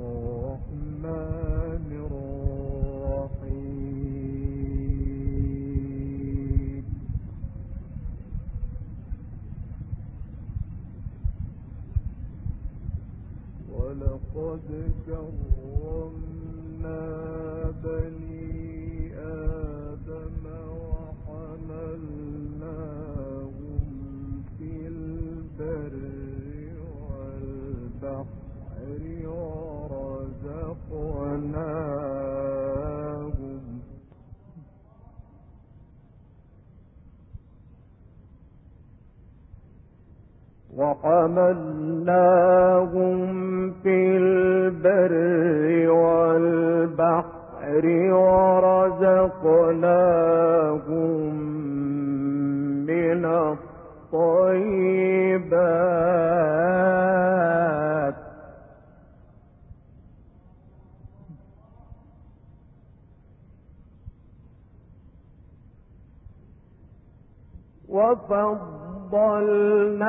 الرحمن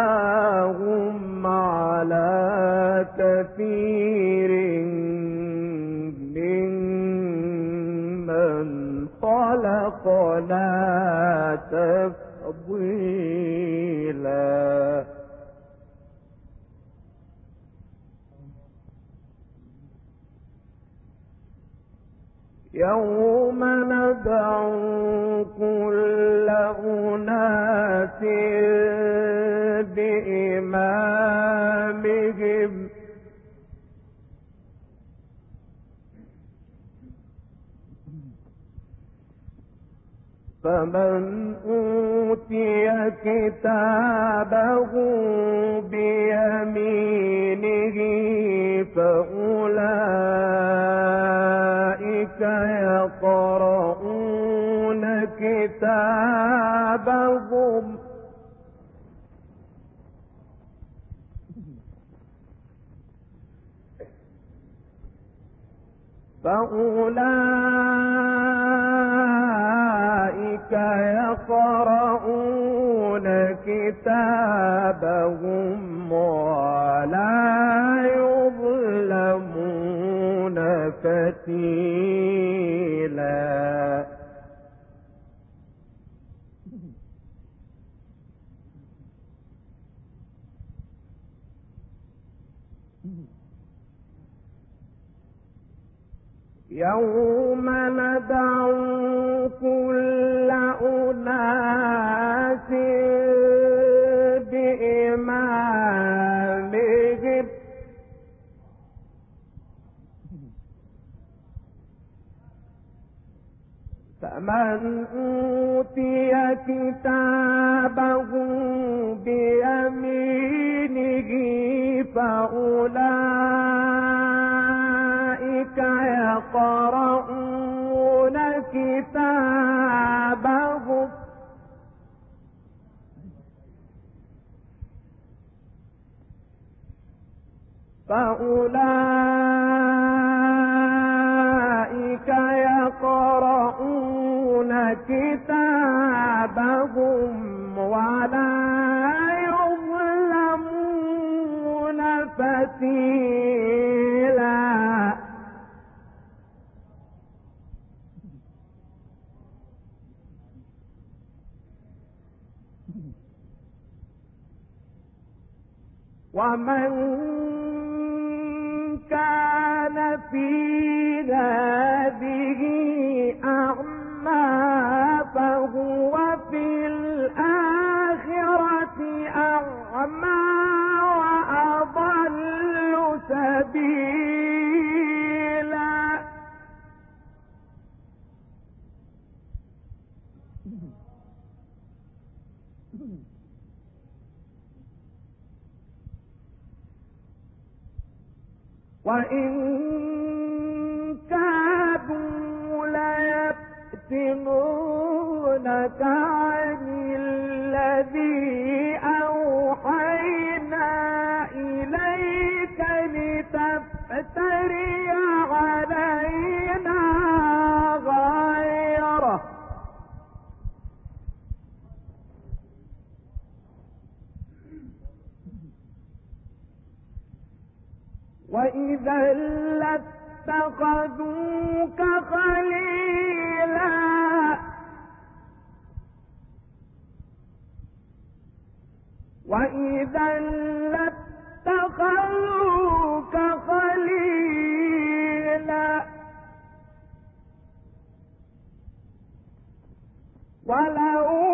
وفضلناهم على كثير ممن خلقنا تفضيلا. يوم ندعو كل أناس بإمامهم فمن أوتي كتابه بيمينه فأولئك يقرؤون كتابهم. فأولئك يقرؤون كتابهم ولا يظلمون فتيلا. يوم ندعو فمن أوتي كتابه بيمينه فأولئك يقرؤون كتابهم فأولئك يقرؤون وإن كادوا ليفتنونك عن الذي وإذا لاتخذوك خليلا وإذا لاتخذوك خليلا ولولا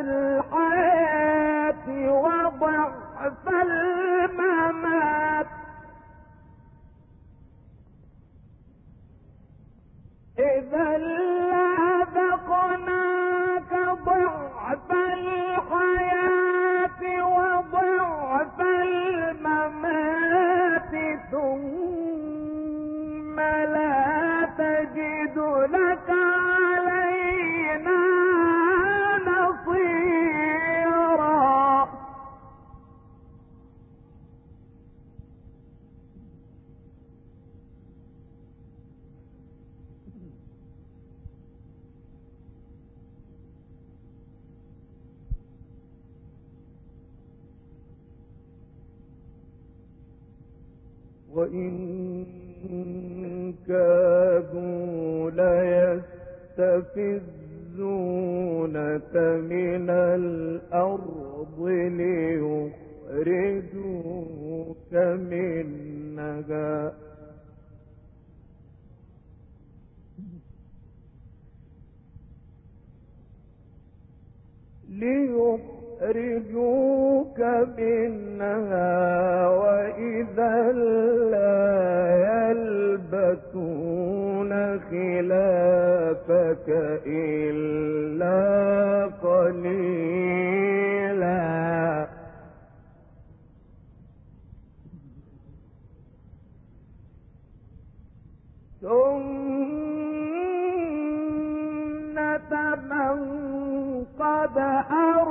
الحياة وضعف ليستفزونك من الأرض ليخرجوك منها. ليخرجوك منها وإذا لا يلبثون خلافك إلا قليلا. سنة من قد أرسلنا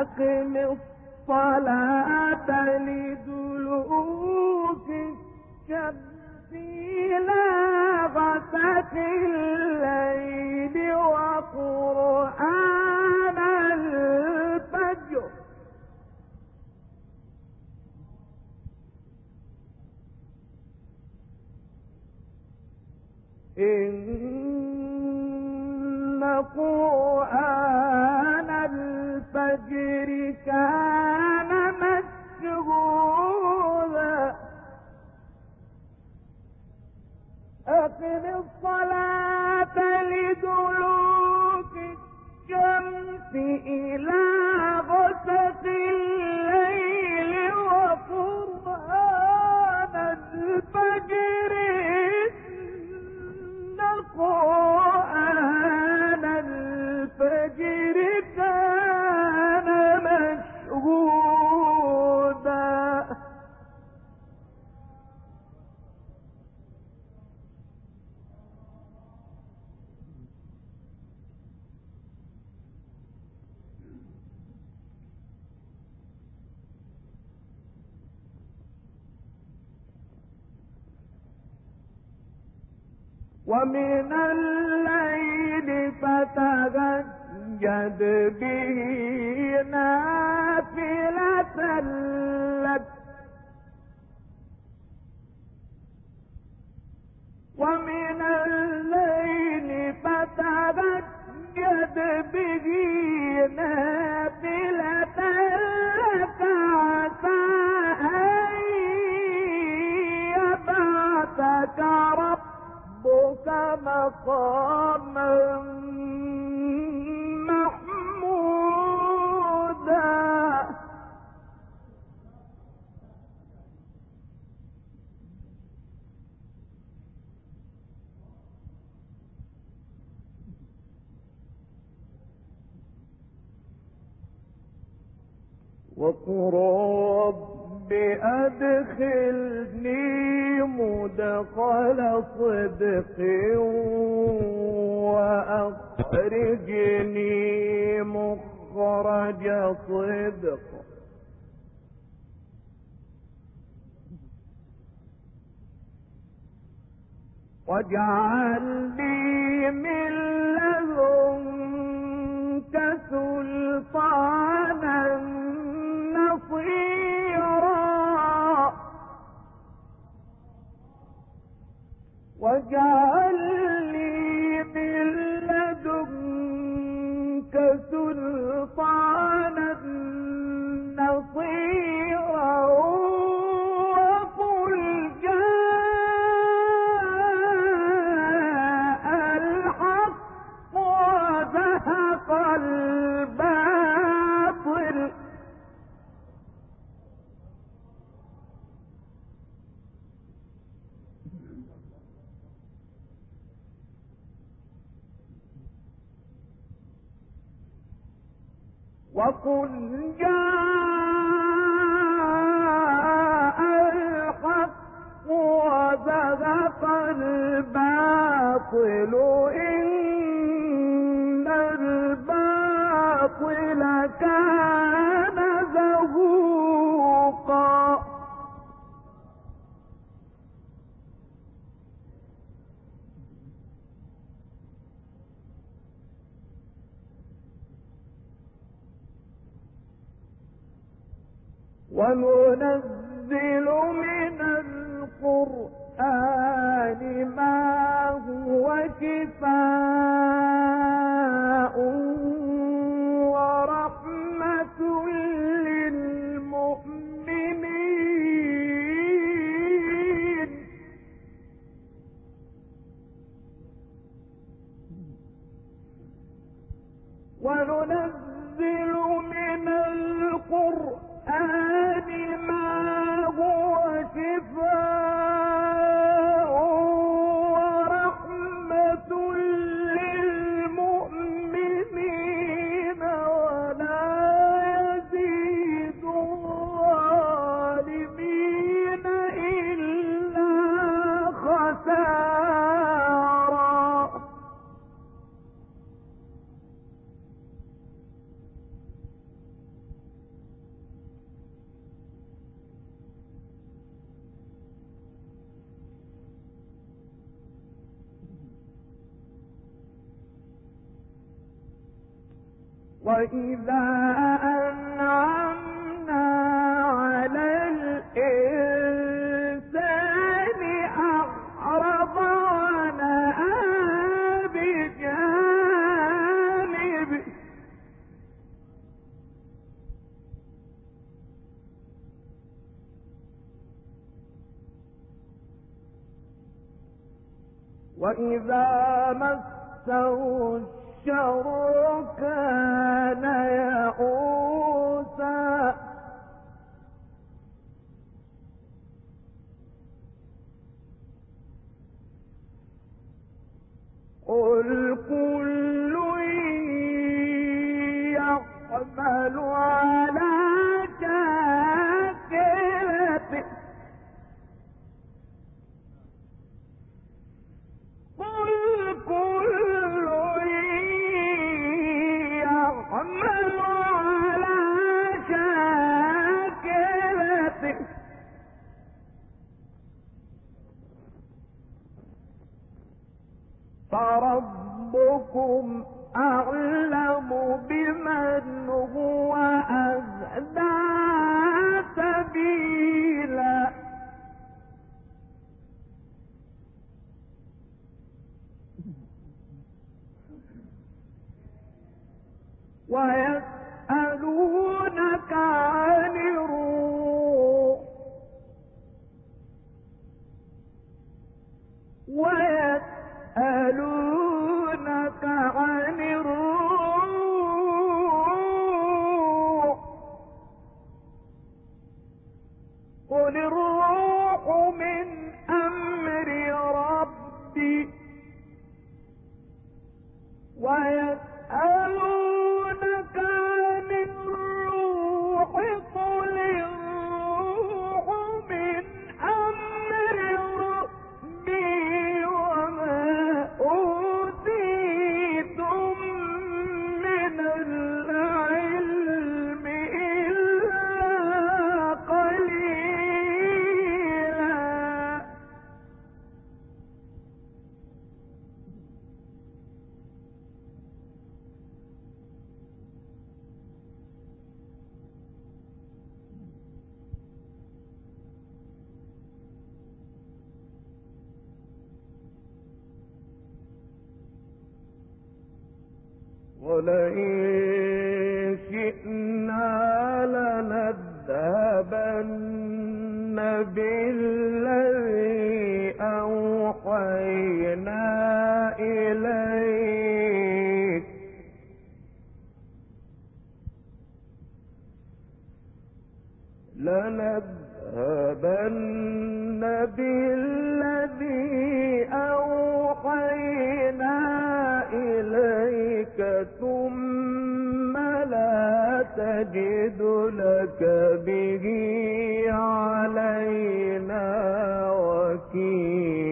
أقم الصلاة لدلوك الشمس إلى غسق الليل وقرآن الفجر. إن الصلاة فأخرجني مخرج صدق. واجعل لي من لدنك سلطانا نصيرا. واجعل وقل جاء الحق الباطل إن وننزل من القرآن ما هو كفاية. وإذا شئنا لنذهبن بال نجد لك به علينا وكيلا.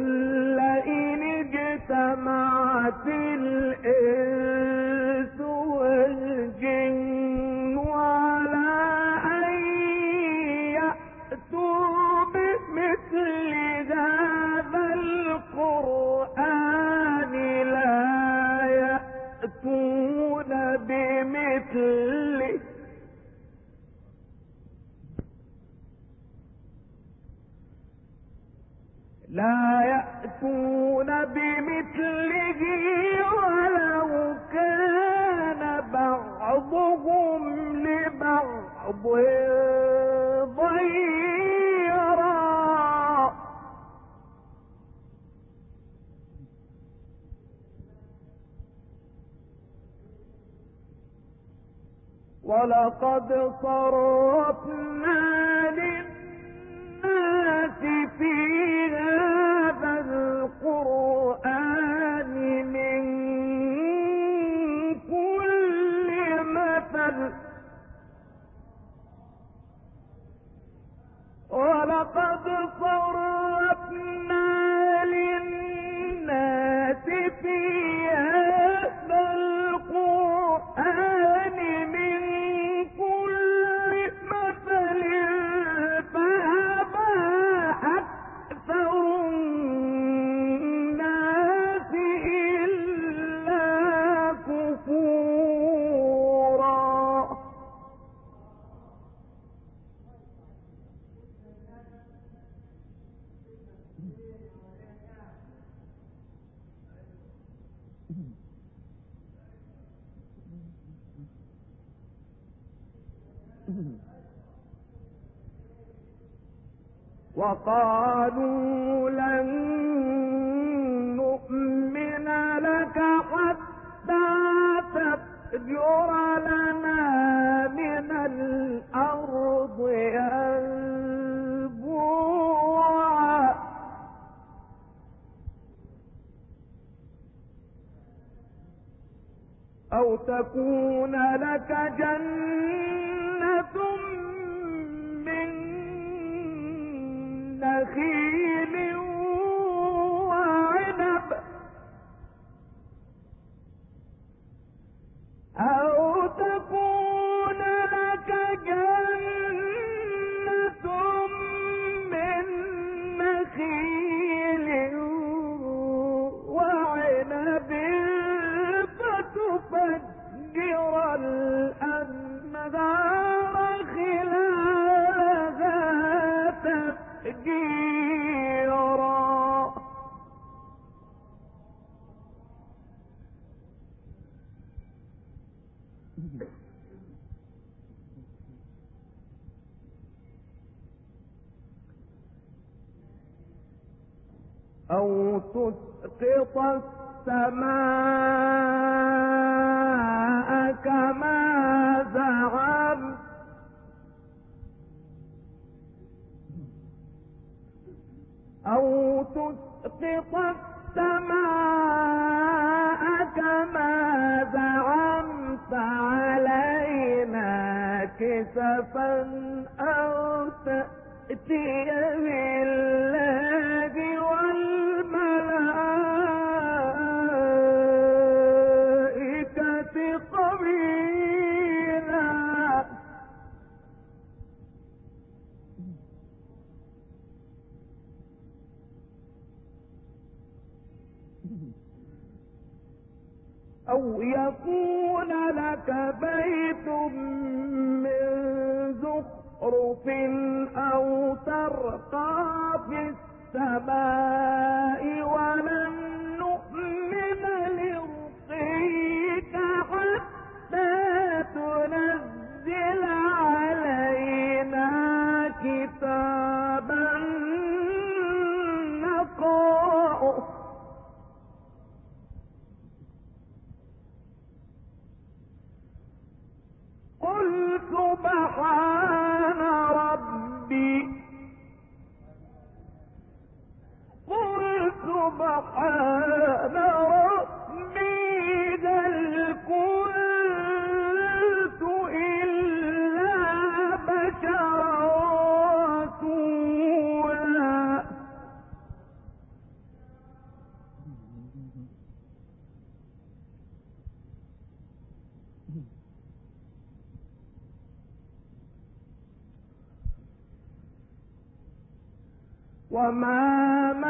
قل لئن اجتمعت الإنسان ولقد صرفنا للناس فيه وقالوا لن نؤمن لك حتى تفجر لنا من الأرض ينبوعا أو تكون لك جنة في السماء. وما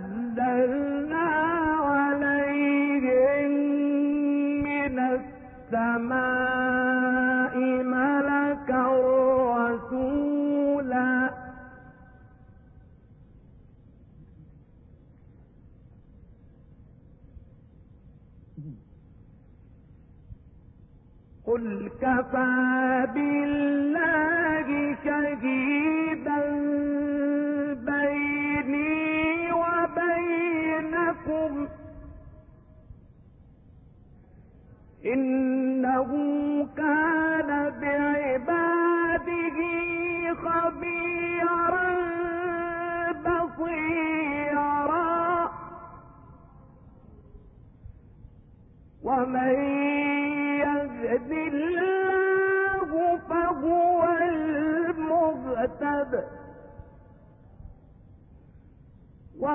قل كفى بالله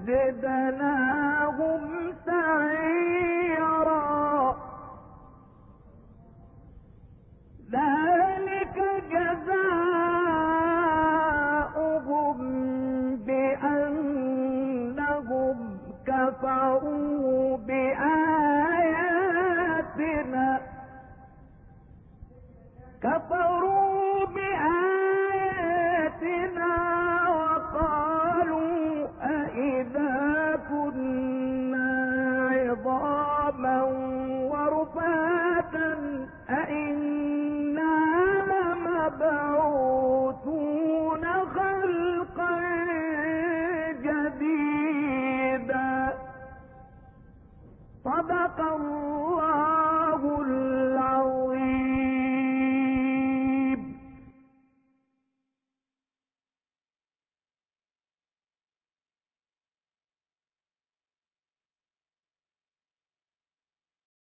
زدناهم